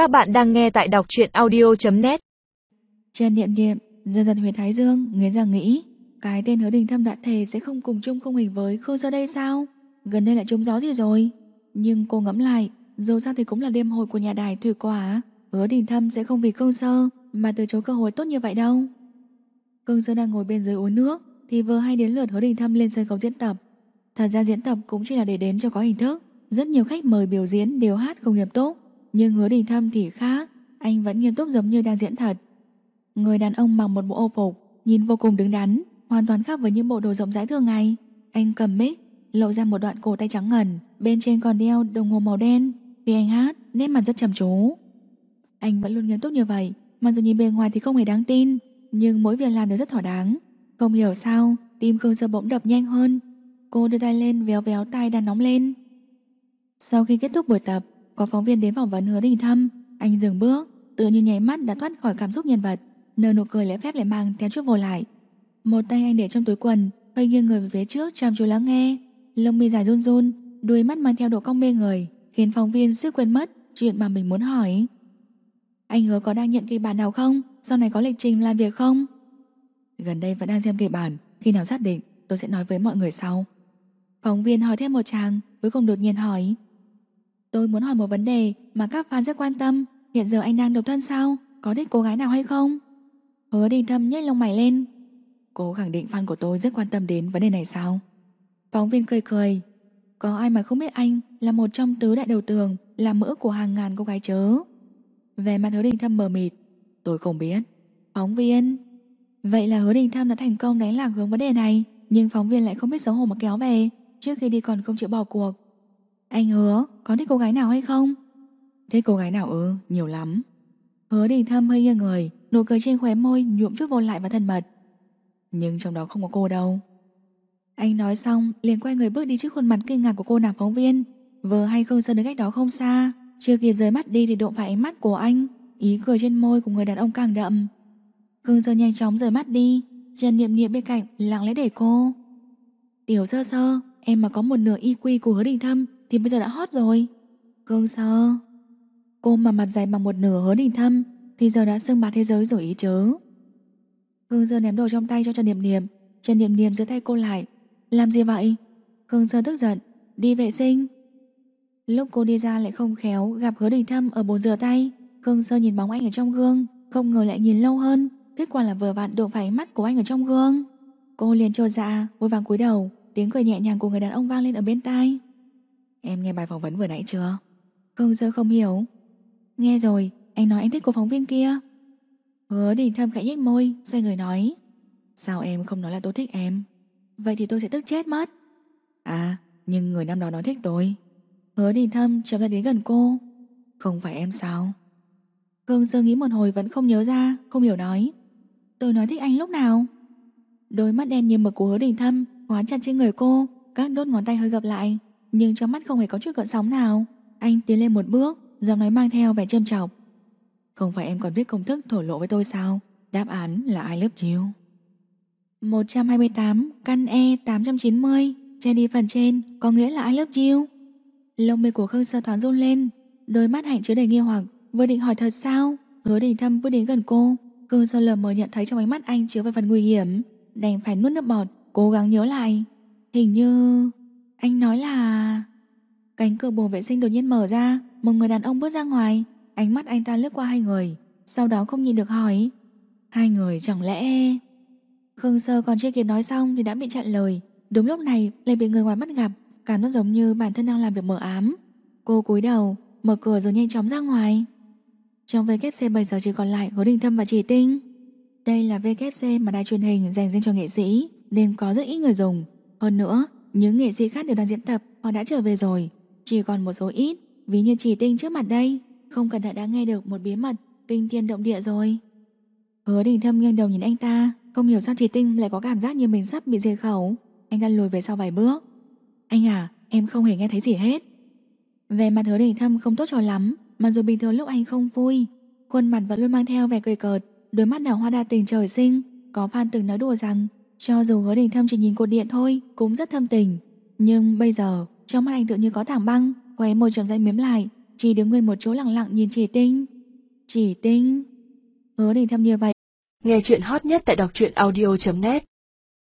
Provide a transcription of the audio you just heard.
Các bạn đang nghe tại đọc truyện audio.net trên Điện niệm dần dần huyền Thái Dương nghiến rằng nghĩ cái tên hứa đình thâm đã thề sẽ không cùng chung không hình với Khương Sơ đây sao? Gần đây lại trúng gió gì rồi? Nhưng cô ngẫm lại, dù sao thì cũng là đêm hội của nhà đài thủy quả. Hứa đình thâm sẽ không vì Khương Sơ mà từ chối cơ hội tốt như vậy đâu. Khương Sơ đang ngồi bên dưới uống nước thì vừa hay đến lượt hứa đình thâm lên sân khấu diễn tập. Thật ra diễn tập cũng chỉ là để đến cho có hình thức. Rất nhiều khách mời biểu diễn đều hát không nghiệp tốt nhưng hứa đình thâm thì khác, anh vẫn nghiêm túc giống như đang diễn thật. Người đàn ông mặc một bộ ô phục, nhìn vô cùng đứng đắn, hoàn toàn khác với những bộ đồ rộng rãi thường ngày. Anh cầm mic, lộ ra một đoạn cổ tay trắng ngần, bên trên còn đeo đồng hồ màu đen. Khi anh hát, nét mặt rất trầm chú. Anh vẫn luôn nghiêm túc như vậy, mặc dù nhìn bề ngoài thì không hề đáng tin, nhưng mỗi việc làm đều rất thỏa đáng. Không hiểu sao, tim Khương Sơ bỗng đập nhanh hơn. Cô đưa tay lên véo véo tay đang nóng lên. Sau khi kết thúc buổi tập, có phóng viên đến phỏng vấn Hứa Đình Thâm, anh dừng bước, tự như nháy mắt đã thoát khỏi cảm xúc nhân vật, nở nụ cười lẽ phép lại mang theo chút vô lại. Một tay anh để trong túi quần, hơi nghiêng người về phía trước chăm chú lắng nghe, lông mi dài run run, đuôi mắt mang theo độ cong mê người, khiến phóng viên suýt quên mất chuyện mà mình muốn hỏi. Anh hứa có đang nhận kịch bản nào không? Sau này có lịch trình làm việc không? Gần đây vẫn đang xem kịch bản, khi nào xác định tôi sẽ nói với mọi người sau. Phóng viên hỏi thêm một chàng, cuối cùng đột nhiên hỏi. Tôi muốn hỏi một vấn đề mà các fan rất quan tâm. Hiện giờ anh đang độc thân sao? Có thích cô gái nào hay không? Hứa đình thâm nhếch lông mày lên. Cô khẳng định fan của tôi rất quan tâm đến vấn đề này sao? Phóng viên cười cười. Có ai mà không biết anh là một trong tứ đại đầu tường, là mỡ của hàng ngàn cô gái chớ. Về mặt hứa đình thâm mờ mịt. Tôi không biết. Phóng viên. Vậy là hứa đình thâm đã thành công đánh lạc hướng vấn đề này. Nhưng phóng viên lại không biết xấu hổ mà kéo về. Trước khi đi còn không chịu bỏ cuộc. Anh hứa có thích cô gái nào hay không? Thích cô gái nào ư? nhiều lắm. Hứa đình thâm hơi nghiêng người, nụ cười trên khóe môi nhuộm chút vô lại và thân mật. Nhưng trong đó không có cô đâu. Anh nói xong, liền quay người bước đi trước khuôn mặt kinh ngạc của cô nàng phóng viên. Vừa hay Khương Sơn đứng cách đó không xa, chưa kịp rời mắt đi thì đụng phải ánh mắt của anh, ý cười trên môi của người đàn ông càng đậm. Khương Sơn nhanh chóng rời mắt đi, Trần Niệm Niệm bên cạnh lặng lẽ để cô. Tiểu sơ sơ, em mà có một nửa y quy của hứa đình thâm thì bây giờ đã hot rồi. Cương sơ. Cô mà mặt dày bằng một nửa hứa đình thâm thì giờ đã xưng bá thế giới rồi ý chớ. Cương Sơ ném đồ trong tay cho Trần Niệm Niệm, Trần Niệm Niệm giữ tay cô lại. Làm gì vậy? Cương Sơ tức giận, đi vệ sinh. Lúc cô đi ra lại không khéo gặp hứa đình thâm ở bồn rửa tay. Cương Sơ nhìn bóng anh ở trong gương, không ngờ lại nhìn lâu hơn. Kết quả là vừa vặn đụng phải mắt của anh ở trong gương. Cô liền trồ dạ, vui vàng cúi đầu, tiếng cười nhẹ nhàng của người đàn ông vang lên ở bên tai. Em nghe bài phỏng vấn vừa nãy chưa? cường Sơ không hiểu. Nghe rồi, anh nói anh thích cô phóng viên kia. Hứa đình thâm khẽ nhếch môi, xoay người nói. Sao em không nói là tôi thích em? Vậy thì tôi sẽ tức chết mất. À, nhưng người năm đó nói thích tôi. Hứa đình thâm chậm lại đến gần cô. Không phải em sao? cường Sơ nghĩ một hồi vẫn không nhớ ra, không hiểu nói. Tôi nói thích anh lúc nào? Đôi mắt đen như mực của hứa đình thâm khóa chặt trên người cô, các đốt ngón tay hơi gặp lại nhưng trong mắt không hề có chút gợn sóng nào. Anh tiến lên một bước, giọng nói mang theo vẻ châm chọc. Không phải em còn viết công thức thổ lộ với tôi sao? Đáp án là I love you. 128 căn E 890 che đi phần trên có nghĩa là I love you. Lông mày của Khương Sơ thoáng run lên, đôi mắt hạnh chứa đầy nghi hoặc, vừa định hỏi thật sao? Hứa Đình Thâm bước đến gần cô, Khương Sơ lờ mờ nhận thấy trong ánh mắt anh chứa vài phần nguy hiểm, đành phải nuốt nước bọt, cố gắng nhớ lại. Hình như anh nói là... Cánh cửa bồn vệ sinh đột nhiên mở ra, một người đàn ông bước ra ngoài. Ánh mắt anh ta lướt qua hai người, sau đó không nhìn được hỏi. Hai người chẳng lẽ... Khương Sơ còn chưa kịp nói xong thì đã bị chặn lời. Đúng lúc này lại bị người ngoài mắt gặp, cảm giác giống như bản thân đang làm việc mờ ám. Cô cúi đầu, mở cửa rồi nhanh chóng ra ngoài. Trong WC 7 giờ chỉ còn lại Hứa Đình Thâm và Chỉ Tinh. Đây là WC mà đài truyền hình dành riêng cho nghệ sĩ, nên có rất ít người dùng. Hơn nữa, những nghệ sĩ khác đều đang diễn tập, Họ đã trở về rồi. Chỉ còn một số ít, Ví như chỉ tinh trước mặt đây. Không cẩn thận đã nghe được một bí mật Kinh thiên động địa rồi. Hứa đình thâm nghiêng đầu nhìn anh ta, Không hiểu sao chỉ tinh lại có cảm giác như mình sắp bị diệt khẩu. Anh ta lùi về sau vài bước. Anh à em không hề nghe thấy gì hết. Về mặt hứa đình thâm không tốt cho lắm, mặc dù bình thường lúc anh không vui, Khuôn mặt vẫn luôn mang theo vẻ cười cợt, Đôi mắt đào hoa đa tình trời sinh, Có fan từng nói đùa rằng cho dù hứa đình thâm chỉ nhìn cột điện thôi, Cũng rất thâm tình. Nhưng bây giờ, trong mắt anh tự như có thảm băng Khóe môi trầm dây miếm lại, Chỉ đứng nguyên một chỗ lặng lặng nhìn chỉ tinh. Chỉ tinh. Hứa đình thâm như vậy. Nghe chuyện hot nhất tại đọc truyện audio.net